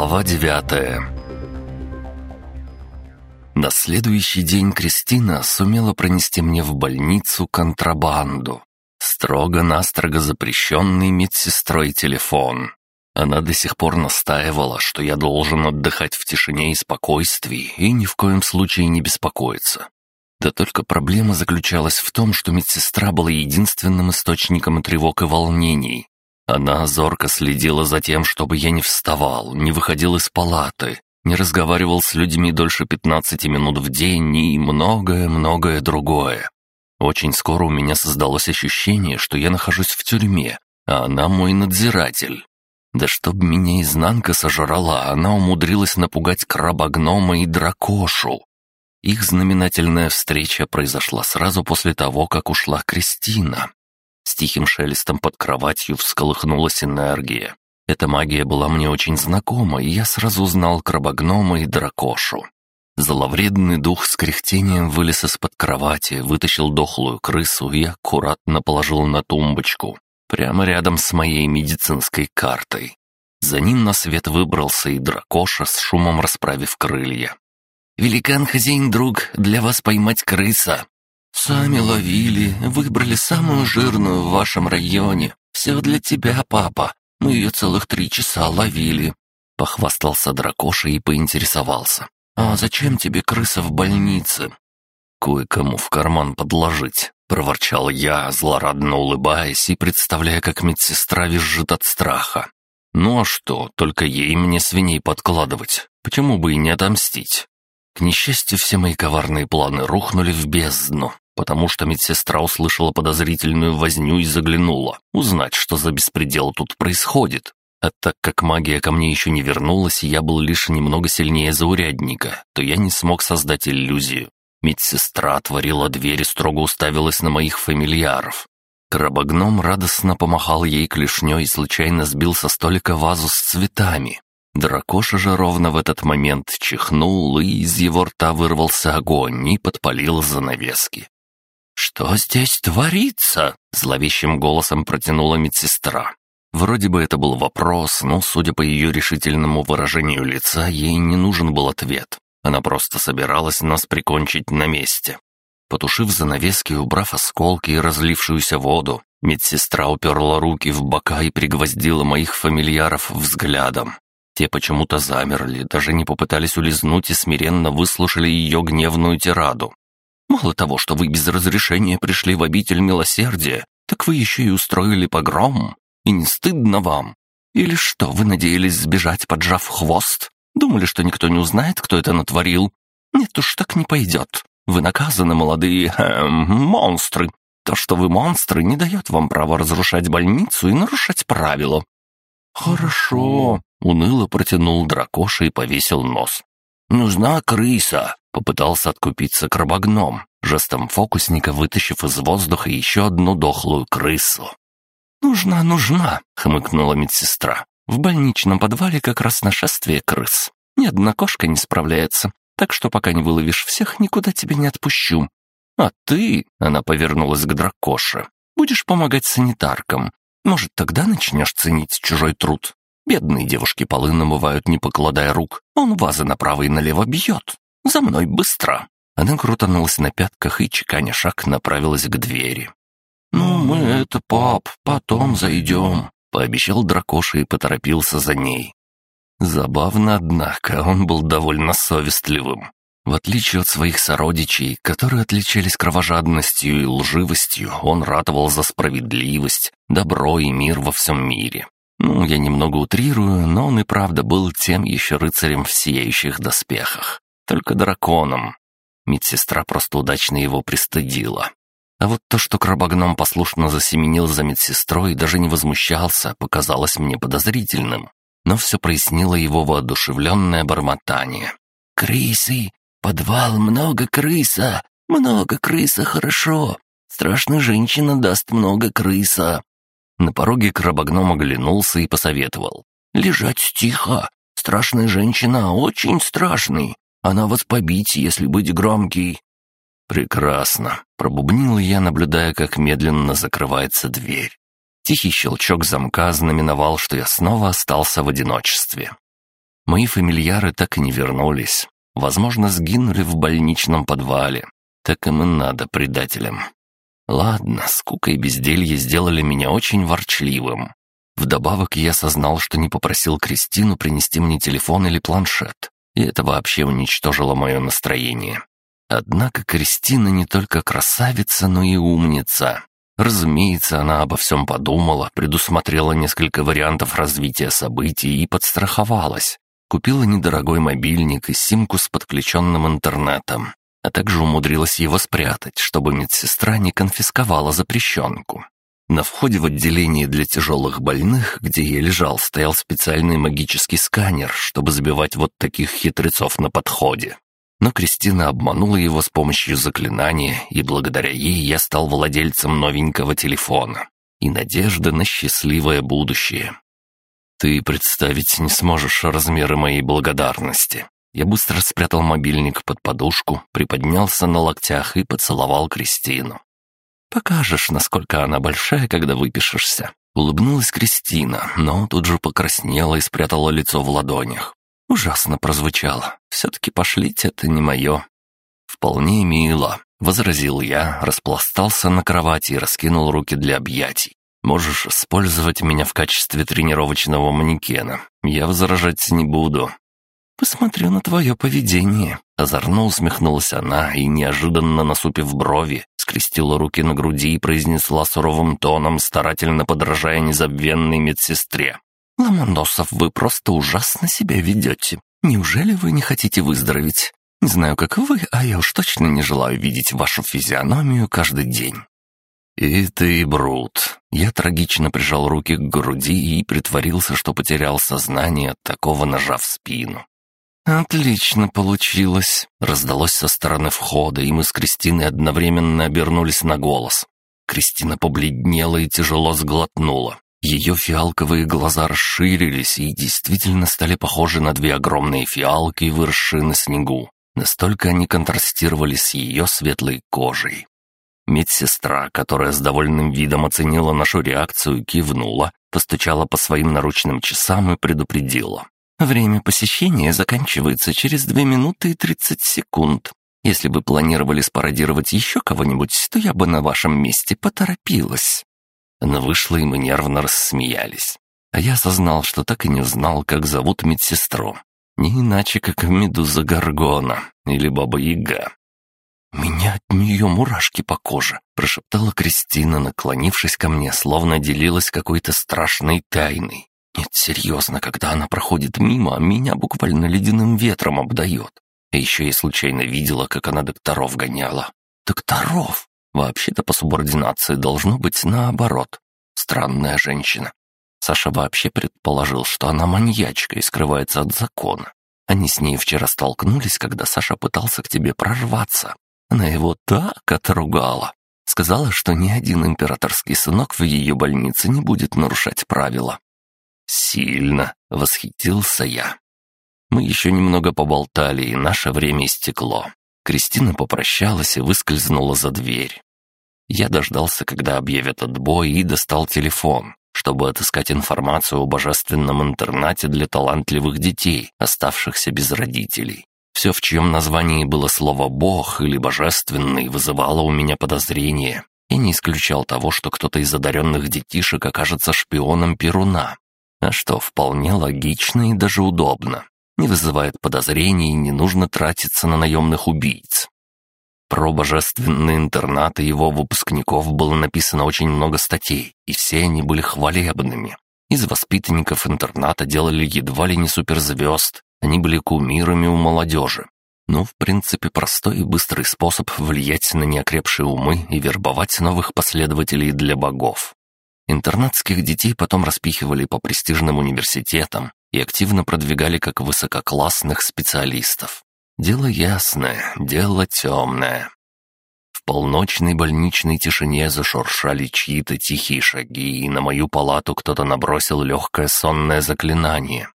Глава девятая На следующий день Кристина сумела пронести мне в больницу контрабанду. Строго-настрого запрещенный медсестрой телефон. Она до сих пор настаивала, что я должен отдыхать в тишине и спокойствии и ни в коем случае не беспокоиться. Да только проблема заключалась в том, что медсестра была единственным источником тревог и волнений. Она зорко следила за тем, чтобы я не вставал, не выходил из палаты, не разговаривал с людьми дольше 15 минут в день и многое-многое другое. Очень скоро у меня создалось ощущение, что я нахожусь в тюрьме, а она мой надзиратель. Да чтоб меня изнанка сожрала, она умудрилась напугать краба-гнома и дракошу. Их знаменательная встреча произошла сразу после того, как ушла Кристина. С тихим шелестом под кроватью всколыхнулась энергия. Эта магия была мне очень знакома, и я сразу узнал крабогнома и дракошу. Зловредный дух с кряхтением вылез из-под кровати, вытащил дохлую крысу и аккуратно положил на тумбочку, прямо рядом с моей медицинской картой. За ним на свет выбрался и дракоша с шумом расправив крылья. «Великан, хозяин, друг, для вас поймать крыса!» «Сами ловили, выбрали самую жирную в вашем районе. Все для тебя, папа. Мы ее целых три часа ловили». Похвастался дракоша и поинтересовался. «А зачем тебе крыса в больнице?» «Кое-кому в карман подложить», — проворчал я, злорадно улыбаясь и представляя, как медсестра визжит от страха. «Ну а что, только ей мне свиней подкладывать? Почему бы и не отомстить?» К несчастью, все мои коварные планы рухнули в бездну, потому что медсестра услышала подозрительную возню и заглянула, узнать, что за беспредел тут происходит. А так как магия ко мне еще не вернулась, и я был лишь немного сильнее заурядника, то я не смог создать иллюзию. Медсестра отворила дверь и строго уставилась на моих фамильяров. Крабогном радостно помахал ей клешней и случайно сбил со столика вазу с цветами. Дракоша же ровно в этот момент чихнул, и из его рта вырвался огонь и подпалил занавески. «Что здесь творится?» — зловещим голосом протянула медсестра. Вроде бы это был вопрос, но, судя по ее решительному выражению лица, ей не нужен был ответ. Она просто собиралась нас прикончить на месте. Потушив занавески, убрав осколки и разлившуюся воду, медсестра уперла руки в бока и пригвоздила моих фамильяров взглядом. Те почему-то замерли, даже не попытались улизнуть и смиренно выслушали ее гневную тираду. «Мало того, что вы без разрешения пришли в обитель милосердия, так вы еще и устроили погром. И не стыдно вам? Или что, вы надеялись сбежать, поджав хвост? Думали, что никто не узнает, кто это натворил? Нет уж, так не пойдет. Вы наказаны, молодые эм, монстры. То, что вы монстры, не дает вам права разрушать больницу и нарушать правила. «Хорошо», — уныло протянул дракоша и повесил нос. «Нужна крыса», — попытался откупиться крабогном, жестом фокусника вытащив из воздуха еще одну дохлую крысу. «Нужна, нужна», — хмыкнула медсестра. «В больничном подвале как раз нашествие крыс. Ни одна кошка не справляется, так что пока не выловишь всех, никуда тебя не отпущу. А ты, — она повернулась к дракоше, — будешь помогать санитаркам. Может, тогда начнешь ценить чужой труд. Бедные девушки полы намывают, не покладая рук. Он вазы направо и налево бьет. За мной быстро!» Она крутанулась на пятках и, чеканя шаг, направилась к двери. «Ну, мы это, пап, потом зайдем», — пообещал дракоша и поторопился за ней. Забавно, однако, он был довольно совестливым. В отличие от своих сородичей, которые отличались кровожадностью и лживостью, он ратовал за справедливость, добро и мир во всем мире. Ну, я немного утрирую, но он и правда был тем еще рыцарем в сияющих доспехах. Только драконом. Медсестра просто удачно его пристыдила. А вот то, что крабогном послушно засеменил за медсестрой и даже не возмущался, показалось мне подозрительным. Но все прояснило его воодушевленное бормотание. «Крысы! Подвал много крыса! Много крыса хорошо! Страшная женщина даст много крыса!» На пороге крабогном оглянулся и посоветовал. «Лежать тихо! Страшная женщина, очень страшный! Она вас побить, если быть громкий!» «Прекрасно!» — пробубнил я, наблюдая, как медленно закрывается дверь. Тихий щелчок замка знаменовал, что я снова остался в одиночестве. Мои фамильяры так и не вернулись. Возможно, сгинули в больничном подвале. Так им и надо, предателям. Ладно, скука и безделье сделали меня очень ворчливым. Вдобавок я осознал, что не попросил Кристину принести мне телефон или планшет, и это вообще уничтожило мое настроение. Однако Кристина не только красавица, но и умница. Разумеется, она обо всем подумала, предусмотрела несколько вариантов развития событий и подстраховалась. Купила недорогой мобильник и симку с подключенным интернетом, а также умудрилась его спрятать, чтобы медсестра не конфисковала запрещенку. На входе в отделение для тяжелых больных, где я лежал, стоял специальный магический сканер, чтобы забивать вот таких хитрецов на подходе. Но Кристина обманула его с помощью заклинания, и благодаря ей я стал владельцем новенького телефона. И надежда на счастливое будущее. Ты представить не сможешь размеры моей благодарности. Я быстро спрятал мобильник под подушку, приподнялся на локтях и поцеловал Кристину. «Покажешь, насколько она большая, когда выпишешься». Улыбнулась Кристина, но тут же покраснела и спрятала лицо в ладонях. Ужасно прозвучало. Все-таки пошлить это не мое. «Вполне мило», — возразил я, распластался на кровати и раскинул руки для объятий. «Можешь использовать меня в качестве тренировочного манекена. Я возражать не буду. «Посмотрю на твое поведение», — озорно усмехнулась она и, неожиданно насупив брови, скрестила руки на груди и произнесла суровым тоном, старательно подражая незабвенной медсестре. «Ломоносов, вы просто ужасно себя ведете. Неужели вы не хотите выздороветь? Не знаю, как вы, а я уж точно не желаю видеть вашу физиономию каждый день». «И ты, Брут!» Я трагично прижал руки к груди и притворился, что потерял сознание от такого ножа в спину. «Отлично получилось!» — раздалось со стороны входа, и мы с Кристиной одновременно обернулись на голос. Кристина побледнела и тяжело сглотнула. Ее фиалковые глаза расширились и действительно стали похожи на две огромные фиалки, выросшие на снегу. Настолько они контрастировали с ее светлой кожей. Медсестра, которая с довольным видом оценила нашу реакцию, кивнула, постучала по своим наручным часам и предупредила. Время посещения заканчивается через 2 минуты и 30 секунд. Если бы планировали спародировать еще кого-нибудь, то я бы на вашем месте поторопилась». Она вышла, и мы нервно рассмеялись. А я осознал, что так и не узнал, как зовут медсестру. Не иначе, как Медуза Гаргона или Баба Яга. «Меня от нее мурашки по коже», — прошептала Кристина, наклонившись ко мне, словно делилась какой-то страшной тайной. Нет, серьезно, когда она проходит мимо, меня буквально ледяным ветром обдает. А еще я случайно видела, как она докторов гоняла. Докторов? Вообще-то по субординации должно быть наоборот. Странная женщина. Саша вообще предположил, что она маньячка и скрывается от закона. Они с ней вчера столкнулись, когда Саша пытался к тебе прорваться. Она его так отругала. Сказала, что ни один императорский сынок в ее больнице не будет нарушать правила. «Сильно!» — восхитился я. Мы еще немного поболтали, и наше время истекло. Кристина попрощалась и выскользнула за дверь. Я дождался, когда объявят отбой, и достал телефон, чтобы отыскать информацию о божественном интернате для талантливых детей, оставшихся без родителей. Все, в чьем названии было слово «бог» или «божественный», вызывало у меня подозрение. Я не исключал того, что кто-то из одаренных детишек окажется шпионом Перуна, а что вполне логично и даже удобно. Не вызывает подозрений не нужно тратиться на наемных убийц. Про божественный интернат и его выпускников было написано очень много статей, и все они были хвалебными. Из воспитанников интерната делали едва ли не суперзвезд, они были кумирами у молодежи. Ну, в принципе, простой и быстрый способ влиять на неокрепшие умы и вербовать новых последователей для богов. Интернатских детей потом распихивали по престижным университетам и активно продвигали как высококлассных специалистов. Дело ясное, дело темное. В полночной больничной тишине зашуршали чьи-то тихие шаги, и на мою палату кто-то набросил легкое сонное заклинание.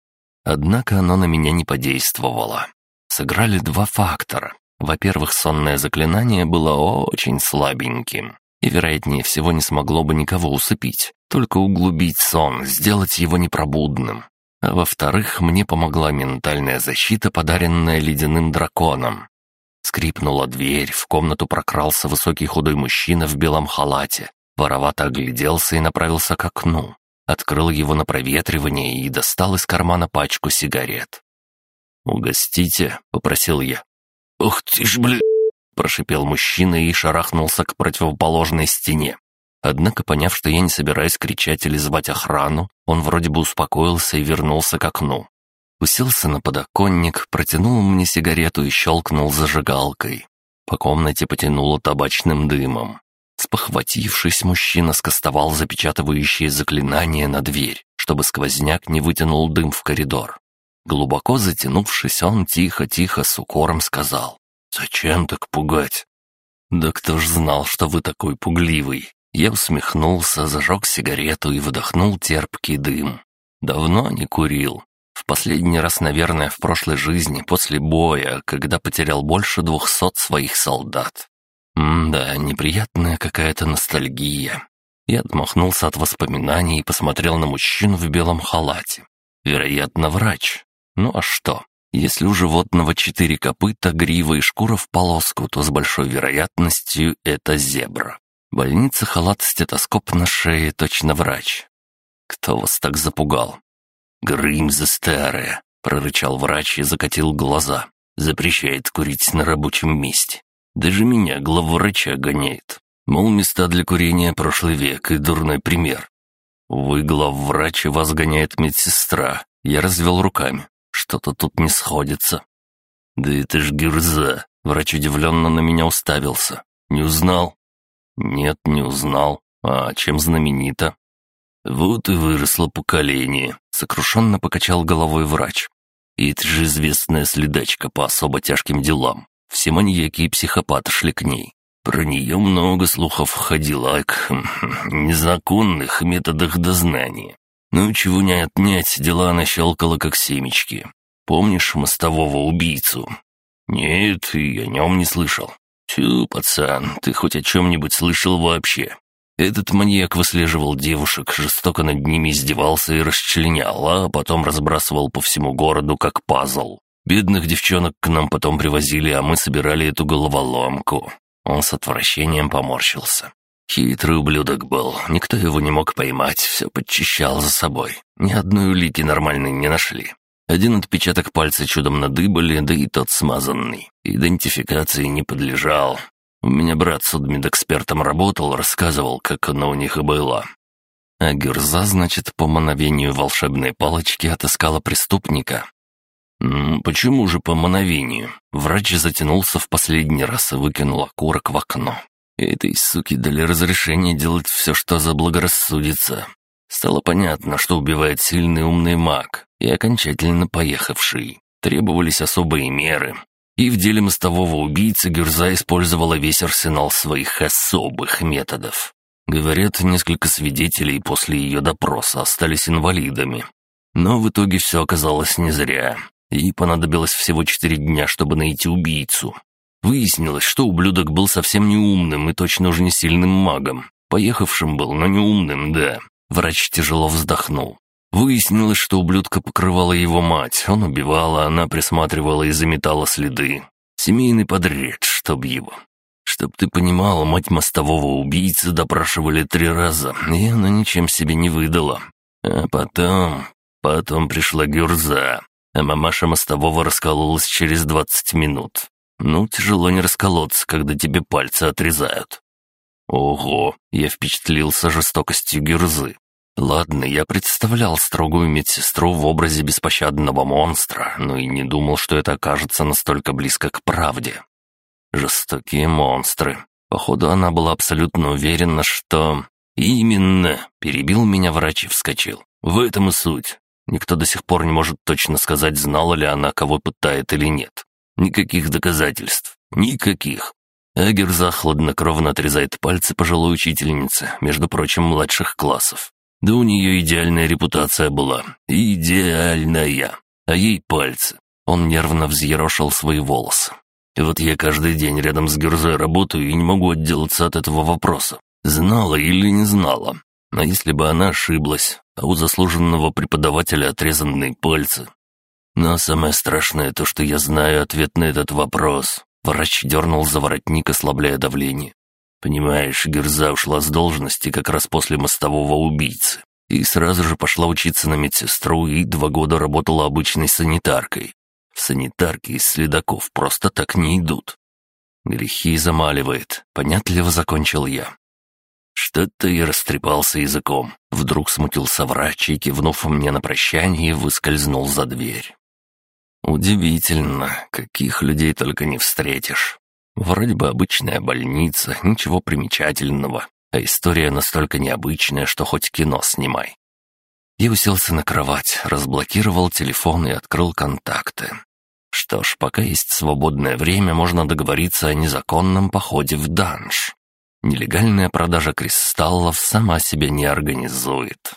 Однако оно на меня не подействовало. Сыграли два фактора. Во-первых, сонное заклинание было очень слабеньким и, вероятнее всего, не смогло бы никого усыпить, только углубить сон, сделать его непробудным. а во-вторых, мне помогла ментальная защита, подаренная ледяным драконом. Скрипнула дверь, в комнату прокрался высокий худой мужчина в белом халате, воровато огляделся и направился к окну. Открыл его на проветривание и достал из кармана пачку сигарет. «Угостите», — попросил я. «Ух ты ж, бля!» — прошипел мужчина и шарахнулся к противоположной стене. Однако, поняв, что я не собираюсь кричать или звать охрану, он вроде бы успокоился и вернулся к окну. Уселся на подоконник, протянул мне сигарету и щелкнул зажигалкой. По комнате потянуло табачным дымом. Спохватившись, мужчина скостовал запечатывающее заклинание на дверь, чтобы сквозняк не вытянул дым в коридор. Глубоко затянувшись, он тихо-тихо с укором сказал. «Зачем так пугать?» «Да кто ж знал, что вы такой пугливый?» Я усмехнулся, зажег сигарету и выдохнул терпкий дым. Давно не курил. В последний раз, наверное, в прошлой жизни, после боя, когда потерял больше двухсот своих солдат. М-да, неприятная какая-то ностальгия. Я отмахнулся от воспоминаний и посмотрел на мужчину в белом халате. Вероятно, врач. Ну а что? Если у животного четыре копыта, грива и шкура в полоску, то с большой вероятностью это зебра. Больница, халат, стетоскоп на шее, точно врач. Кто вас так запугал? Грым за старое, прорычал врач и закатил глаза. Запрещает курить на рабочем месте. Даже меня главврача гоняет. Мол, места для курения прошлый век и дурной пример. Вы главврач, и вас гоняет медсестра. Я развел руками. Что-то тут не сходится. Да это ж гюрза. Врач удивленно на меня уставился. Не узнал? Нет, не узнал. А чем знаменита? Вот и выросло поколение. Сокрушенно покачал головой врач. И это же известная следачка по особо тяжким делам. Все маньяки и психопаты шли к ней. Про нее много слухов ходило к незаконных методах дознания. Ну, чего не отнять, дела она щелкала как семечки. Помнишь мостового убийцу? Нет, и о нем не слышал. Тю, пацан, ты хоть о чем-нибудь слышал вообще? Этот маньяк выслеживал девушек, жестоко над ними издевался и расчленял, а потом разбрасывал по всему городу как пазл. Бедных девчонок к нам потом привозили, а мы собирали эту головоломку. Он с отвращением поморщился. Хитрый ублюдок был, никто его не мог поймать, все подчищал за собой. Ни одной улики нормальной не нашли. Один отпечаток пальца чудом надыбали, да и тот смазанный. Идентификации не подлежал. У меня брат судмедэкспертом работал, рассказывал, как оно у них и было. А Гюрза, значит, по мановению волшебной палочки отыскала преступника. «Почему же по мановению?» Врач затянулся в последний раз и выкинул окурок в окно. Этой суке дали разрешение делать все, что заблагорассудится. Стало понятно, что убивает сильный умный маг и окончательно поехавший. Требовались особые меры. И в деле мостового убийцы Гюрза использовала весь арсенал своих особых методов. Говорят, несколько свидетелей после ее допроса остались инвалидами. Но в итоге все оказалось не зря. И понадобилось всего четыре дня, чтобы найти убийцу. Выяснилось, что ублюдок был совсем не умным и точно уже не сильным магом. Поехавшим был, но не умным, да. Врач тяжело вздохнул. Выяснилось, что ублюдка покрывала его мать. Он убивал, а она присматривала и заметала следы. Семейный подряд, чтоб его. Чтоб ты понимала, мать мостового убийцы допрашивали три раза, и она ничем себе не выдала. А потом... Потом пришла Гюрза, а мамаша мостового раскололась через двадцать минут. Ну, тяжело не расколоться, когда тебе пальцы отрезают. Ого, я впечатлился жестокостью Гюрзы. Ладно, я представлял строгую медсестру в образе беспощадного монстра, но и не думал, что это окажется настолько близко к правде. Жестокие монстры. Походу, она была абсолютно уверена, что... «Именно!» — перебил меня врач и вскочил. «В этом и суть. Никто до сих пор не может точно сказать, знала ли она, кого пытает или нет. Никаких доказательств. Никаких. Агерза хладнокровно отрезает пальцы пожилой учительницы, между прочим, младших классов. Да у нее идеальная репутация была. Идеальная. А ей пальцы. Он нервно взъерошил свои волосы. И вот я каждый день рядом с Герзой работаю и не могу отделаться от этого вопроса. Знала или не знала. Но если бы она ошиблась, а у заслуженного преподавателя отрезанные пальцы. Но самое страшное то, что я знаю ответ на этот вопрос. Врач дернул за воротник, ослабляя давление. Понимаешь, Герза ушла с должности как раз после мостового убийцы. И сразу же пошла учиться на медсестру и два года работала обычной санитаркой. В санитарке из следаков просто так не идут. Грехи замаливает, понятливо закончил я. Что-то я растрепался языком. Вдруг смутился врач и, кивнув мне на прощание, выскользнул за дверь. Удивительно, каких людей только не встретишь. Вроде бы обычная больница, ничего примечательного, а история настолько необычная, что хоть кино снимай. Я уселся на кровать, разблокировал телефон и открыл контакты. Что ж, пока есть свободное время, можно договориться о незаконном походе в данж. Нелегальная продажа кристаллов сама себя не организует.